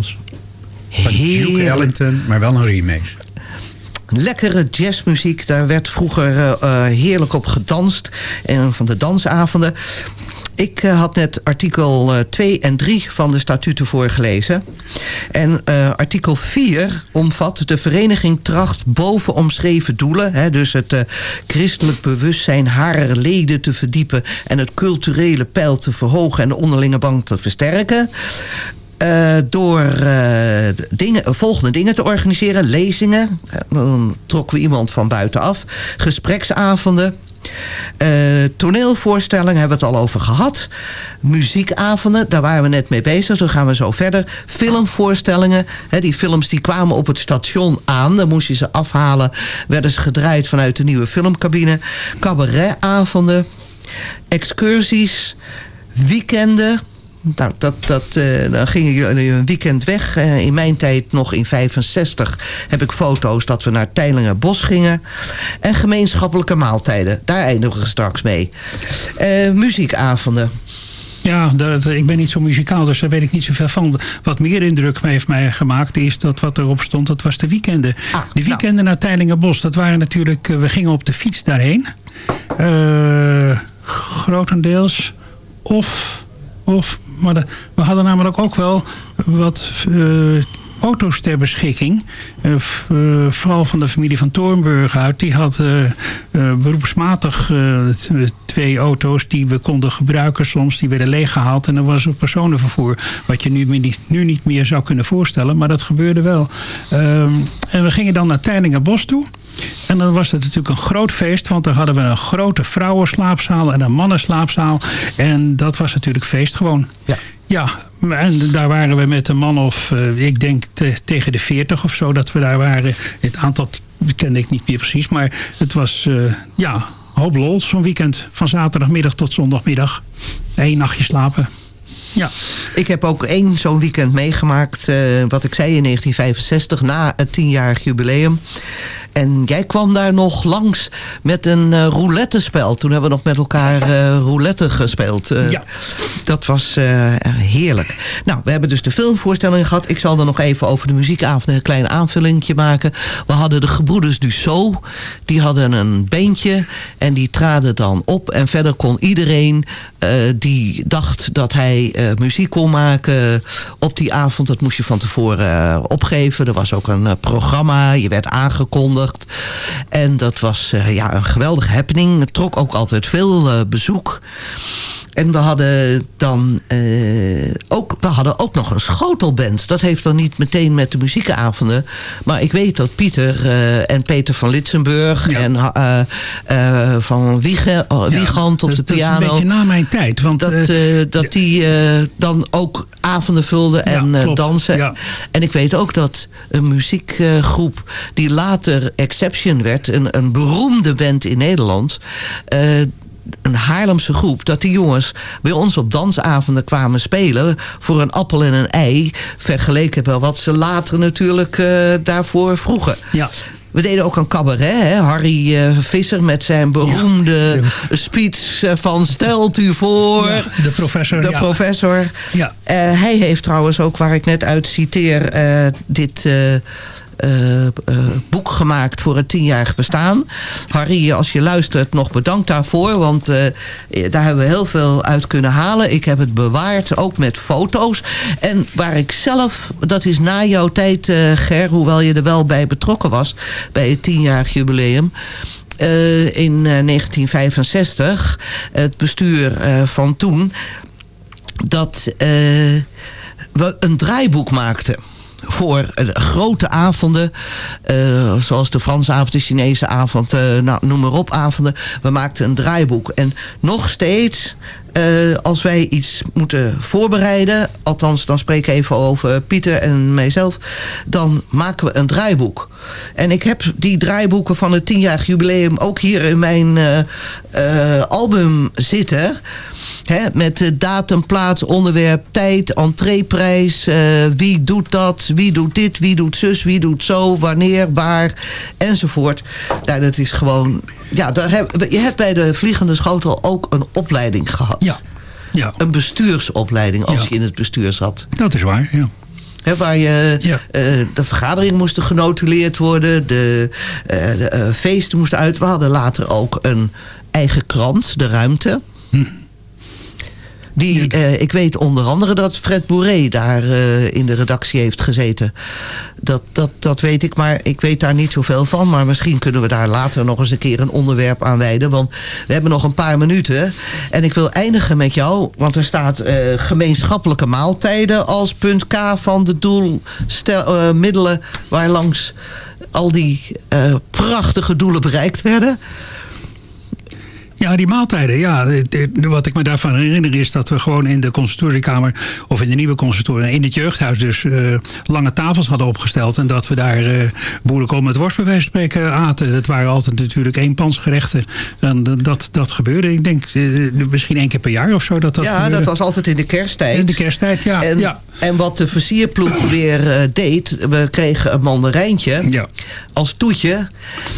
Duke Heerlijk. Ellington, maar wel een remix. Lekkere jazzmuziek, daar werd vroeger eh, eh, heerlijk op gedanst. En van de dansavonden. Ik eh, had net artikel eh, 2 en 3 van de statuten voorgelezen. En artikel 4 omvat de vereniging tracht boven omschreven doelen... Hè, dus het christelijk bewustzijn harer leden te verdiepen... en het culturele peil te verhogen en de onderlinge band te versterken... Eh, door eh, dingen, volgende dingen te organiseren. Lezingen. Eh, Dan trokken we iemand van buitenaf. Gespreksavonden. Eh, toneelvoorstellingen hebben we het al over gehad. Muziekavonden, daar waren we net mee bezig. Dan gaan we zo verder. Filmvoorstellingen. Hè, die films die kwamen op het station aan. Dan moest je ze afhalen. Werden ze gedraaid vanuit de nieuwe filmcabine. Cabaretavonden. Excursies. Weekenden. Nou, dat, dat, eh, dan gingen jullie een weekend weg. Eh, in mijn tijd, nog in 65, heb ik foto's dat we naar Teilinger Bos gingen. En gemeenschappelijke maaltijden. Daar eindigen we straks mee. Eh, muziekavonden. Ja, dat, ik ben niet zo muzikaal, dus daar weet ik niet zoveel van. Wat meer indruk heeft mij gemaakt, is dat wat erop stond, dat was de weekenden. de weekenden naar Teilingenbos, dat waren natuurlijk, we gingen op de fiets daarheen. Grotendeels. Of, of maar we hadden namelijk ook wel wat eh, auto's ter beschikking. Eh, eh, vooral van de familie van Toornburg uit. Die had beroepsmatig twee auto's die we konden gebruiken soms. Die werden leeggehaald en dan was er personenvervoer. Wat je nu, niet- nu niet meer zou kunnen voorstellen, maar dat gebeurde wel. Ehm, en we gingen dan naar Teilingenbos toe. En dan was het natuurlijk een groot feest, want dan hadden we een grote vrouwenslaapzaal en een mannenslaapzaal. En dat was natuurlijk feest gewoon. Ja. Ja, en daar waren we met een man of, eh, ik denk te- tegen de 40 of zo dat we daar waren. Het aantal kende ik niet meer precies, maar het was, eh, ja, hoop lol zo'n weekend. Van zaterdagmiddag tot zondagmiddag. Eén nachtje slapen. Ja. Ik heb ook één zo'n weekend meegemaakt, eh, wat ik zei in 1965, na het tienjarig jubileum. En jij kwam daar nog langs met een eh roulette-spel. Toen hebben we nog met elkaar eh, roulette gespeeld. Eh, Ja. Dat was heerlijk. Nou, we hebben dus de filmvoorstelling gehad. Ik zal er nog even over de muziekavond een klein aanvullingje maken. We hadden de gebroeders Dussault. Die hadden een beentje en die traden dan op. En verder kon iedereen die dacht dat hij muziek kon maken op die avond. Dat moest je van tevoren opgeven. Er was ook een programma. Je werd aangekondigd. En dat was eh, ja, een geweldige happening. Het trok ook altijd veel eh, bezoek. En we hadden dan eh, ook, we hadden ook nog een schotelband. Dat heeft dan niet meteen met de muziekavonden. Maar ik weet dat Pieter en Peter van Litsenburg en van Wiege, Wiegand op de Dat is piano. een beetje na mijn tijd. Want, dat, dat die dan ook avonden vulden en dansen. En ik weet ook dat een muziekgroep die later Exception werd, een, een beroemde band in Nederland. eh, een Haarlemse groep, dat die jongens bij ons op dansavonden kwamen spelen voor een appel en een ei, vergeleken met wat ze later natuurlijk eh, daarvoor vroegen. Ja. We deden ook een cabaret, hè? Harry eh, Visser met zijn beroemde speech van stelt u voor. Ja, de professor, De ja. professor. Ja. Hij heeft trouwens ook, waar ik net uit citeer, dit eh, boek gemaakt voor het tienjarig bestaan. Harry, als je luistert, nog bedankt daarvoor. Want eh, daar hebben we heel veel uit kunnen halen. Ik heb het bewaard, ook met foto's. En waar ik zelf, dat is na jouw tijd, Ger, hoewel je er wel bij betrokken was, bij het tienjarig jubileum. in eh, 1965, het bestuur van toen, dat we een draaiboek maakten voor eh, grote avonden, eh, zoals de Franse avond, de Chinese avond, eh, nou, noem maar op avonden. We maakten een draaiboek. En nog steeds, eh, als wij iets moeten voorbereiden, althans dan spreek ik even over Pieter en mijzelf, dan maken we een draaiboek. En ik heb die draaiboeken van het tienjarig jubileum ook hier in mijn eh, eh, album zitten. Hè, met datum, plaats, onderwerp, tijd, entreeprijs. wie doet dat? Wie doet dit? Wie doet zus? Wie doet zo? Wanneer? Waar? Enzovoort. Nou, dat is gewoon... Ja, heb, je hebt bij de Vliegende Schotel ook een opleiding gehad. Ja. ja. Een bestuursopleiding als Ja. je in het bestuur zat. Dat is waar, ja. Waar je, eh, de vergaderingen moesten genotuleerd worden. De, eh, de eh, feesten moesten uit. We hadden later ook een eigen krant, De Ruimte. Die, eh, ik weet onder andere dat Fred Bourré daar eh, in de redactie heeft gezeten. Dat, dat, dat weet ik, maar ik weet daar niet zoveel van. Maar misschien kunnen we daar later nog eens een keer een onderwerp aan wijden. Want we hebben nog een paar minuten. En ik wil eindigen met jou. Want er staat eh, gemeenschappelijke maaltijden als punt K van de doelmiddelen... waar langs al die prachtige doelen bereikt werden. Ja, die maaltijden. Ja, wat ik me daarvan herinner is dat we gewoon in de consultoriekamer... of in de nieuwe consultorie, in het jeugdhuis dus... eh, lange tafels hadden opgesteld. En dat we daar eh boerenkool met worst bij wijze van spreken aten. Dat waren altijd natuurlijk eenpansgerechten. En dat, dat gebeurde, ik denk, eh, misschien één keer per jaar of zo. Dat dat ja, gebeurde. dat was altijd in de kersttijd. In de kersttijd, ja. En, ja. en wat de versierploeg weer deed... we kregen een mandarijntje als toetje.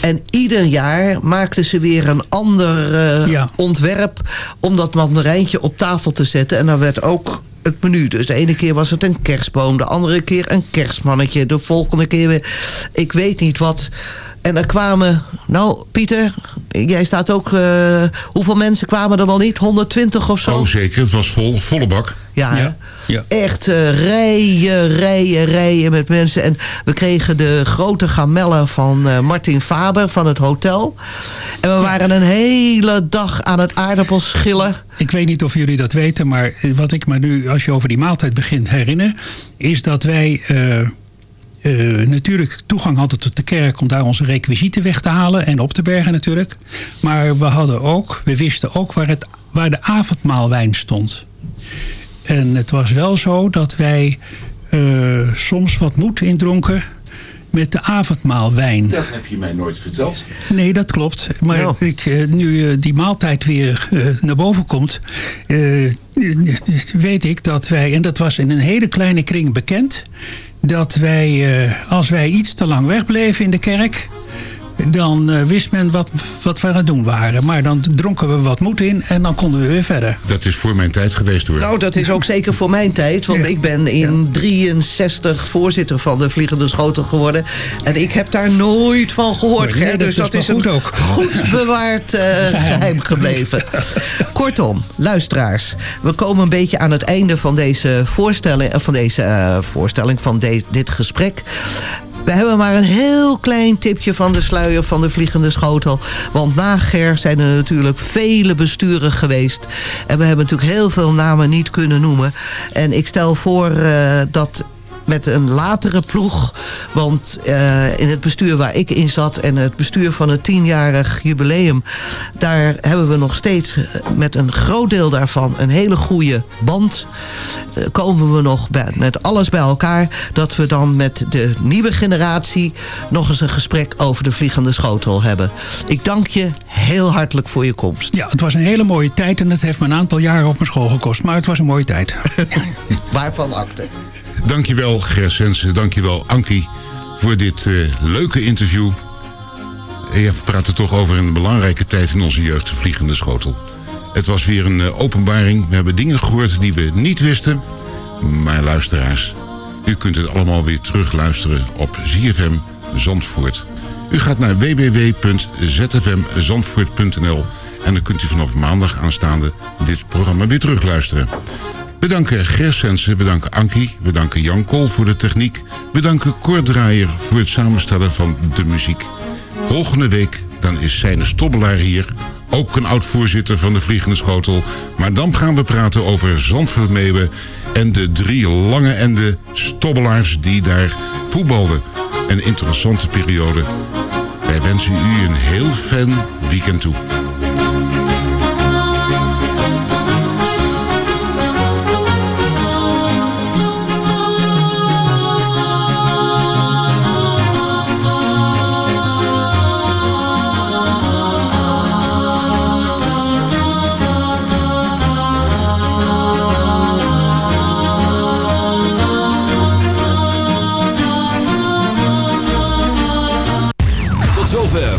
En ieder jaar maakten ze weer een ander eh, ontwerp... om dat mandarijntje op tafel te zetten. En dan werd ook het menu. Dus de ene keer was het een kerstboom. De andere keer een kerstmannetje. De volgende keer weer... Ik weet niet wat... En er kwamen, nou Pieter, jij staat ook, eh, hoeveel mensen kwamen er wel niet? 120 of zo? Oh, zeker. Het was vol, volle bak. Ja, hè? echt eh, rijen, rijen, rijen met mensen. En we kregen de grote gamellen van eh, Martin Faber van het hotel. En we waren een hele dag aan het aardappels schillen. Ik weet niet of jullie dat weten, maar wat ik me nu, als je over die maaltijd begint herinner, is dat wij eh, eh, natuurlijk toegang hadden tot de kerk om daar onze requisieten weg te halen en op te bergen natuurlijk. Maar we hadden ook, we wisten ook waar, het, waar de avondmaalwijn stond. En het was wel zo dat wij eh, soms wat moed indronken met de avondmaalwijn. Dat heb je mij nooit verteld. Nee, dat klopt. Maar ik, eh, nu die maaltijd weer naar boven komt, eh, weet ik dat wij, en dat was in een hele kleine kring bekend, dat wij, eh, als wij iets te lang wegbleven in de kerk, dan eh, wist men wat, wat we aan het doen waren. Maar dan dronken we wat moed in en dan konden we weer verder. Dat is voor mijn tijd geweest hoor. Nou, dat is ook zeker voor mijn tijd. Want ik ben in 63 voorzitter van de Vliegende Schotel geworden. En ik heb daar nooit van gehoord, Nee, dat Dus is dat is een goed ook. goed bewaard eh, geheim gebleven. Kortom, luisteraars. We komen een beetje aan het einde van deze voorstelling, van, deze, eh, voorstelling, van de- dit gesprek. We hebben maar een heel klein tipje van de sluier van de Vliegende Schotel. Want na Ger zijn er natuurlijk vele besturen geweest. En we hebben natuurlijk heel veel namen niet kunnen noemen. En ik stel voor eh, dat met een latere ploeg. Want eh, in het bestuur waar ik in zat... en het bestuur van het tienjarig jubileum... daar hebben we nog steeds eh, met een groot deel daarvan... een hele goede band. Eh, komen we nog bij, met alles bij elkaar... dat we dan met de nieuwe generatie... nog eens een gesprek over de vliegende schotel hebben. Ik dank je heel hartelijk voor je komst. Ja, het was een hele mooie tijd en het heeft me een aantal jaren op mijn school gekost. Maar het was een mooie tijd. Waarvan akte. Dankjewel Ger Sensen, dankjewel Ankie voor dit eh, leuke interview. En ja, we praten toch over een belangrijke tijd in onze jeugd, de vliegende schotel. Het was weer een eh, openbaring. We hebben dingen gehoord die we niet wisten. Maar luisteraars, u kunt het allemaal weer terugluisteren op ZFM Zandvoort. U gaat naar www.zfmzandvoort.nl en dan kunt u vanaf maandag aanstaande dit programma weer terugluisteren. We danken Ger Sensen, we danken Ankie, we danken Jan Kool voor de techniek. We danken Kort Draaier voor het samenstellen van de muziek. Volgende week dan is Seine Stobbelaar hier. Ook een oud-voorzitter van de Vliegende Schotel. Maar dan gaan we praten over Zandvoort Meeuwen... en de drie lange en de stobbelaars die daar voetbalden. Een interessante periode. Wij wensen u een heel fijn weekend toe.